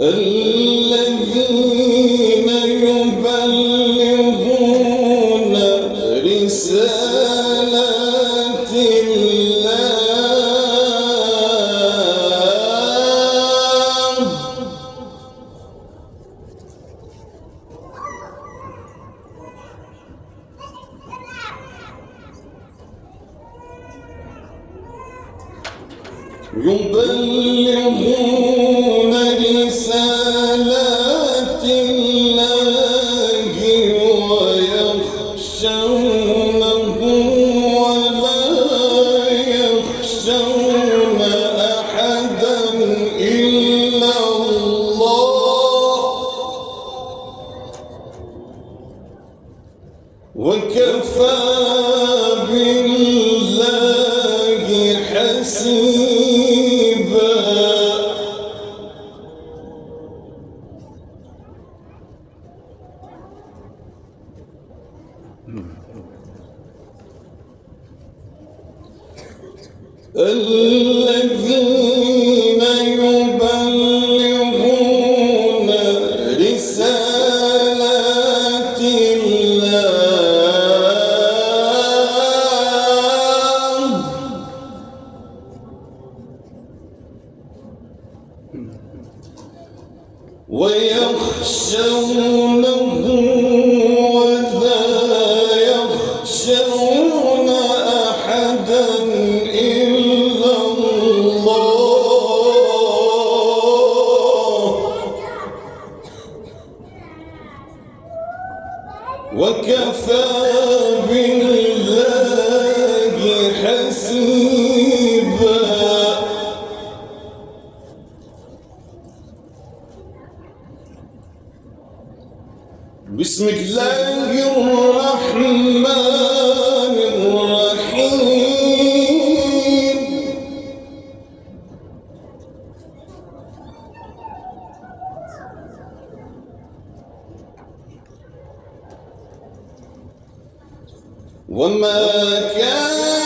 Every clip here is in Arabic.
الذين يبلغون رسالات الله. يبلغون وكفى بالله حسيبا. الذين وكفى بالله حسيبا. بسم الله الرحمن وما كان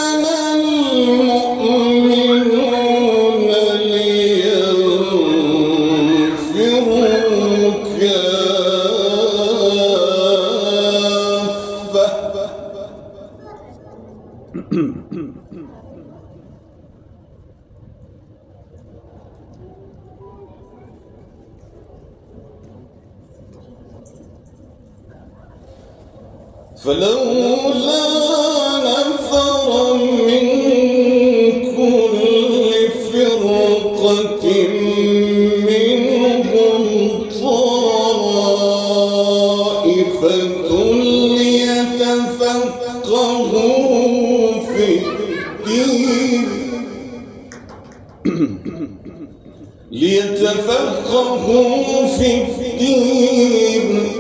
فلولا نفر من كل فرقة منهم طائفة ليتفقهوا في الدين. ليتفقهوا في الدين.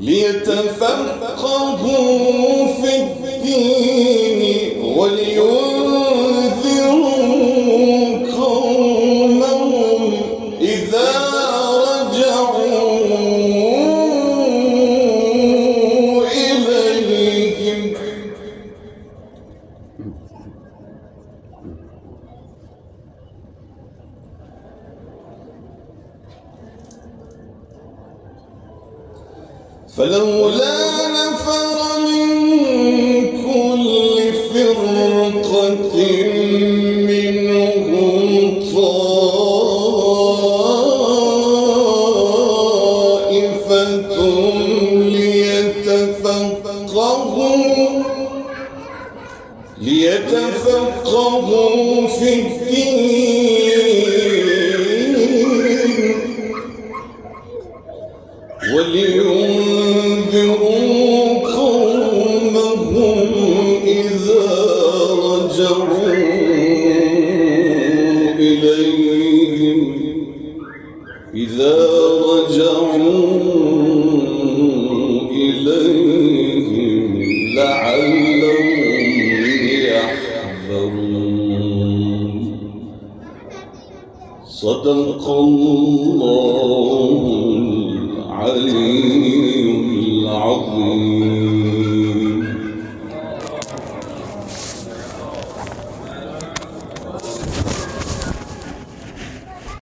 ليتفقهوا في الدين ولينذروا فلولا نفر من كل فرقة منهم طائفة ليتفقهوا ليتفقهوا في الدين. صدق الله العلي العظيم